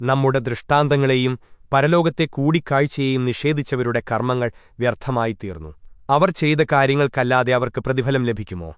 നമ്മുടെ ദൃഷ്ടാന്തങ്ങളെയും പരലോകത്തെ കൂടിക്കാഴ്ചയെയും നിഷേധിച്ചവരുടെ കർമ്മങ്ങൾ വ്യർത്ഥമായിത്തീർന്നു. അവർ ചെയ്ത കാര്യങ്ങൾക്കല്ലാതെ അവർക്ക് പ്രതിഫലം ലഭിക്കുമോ?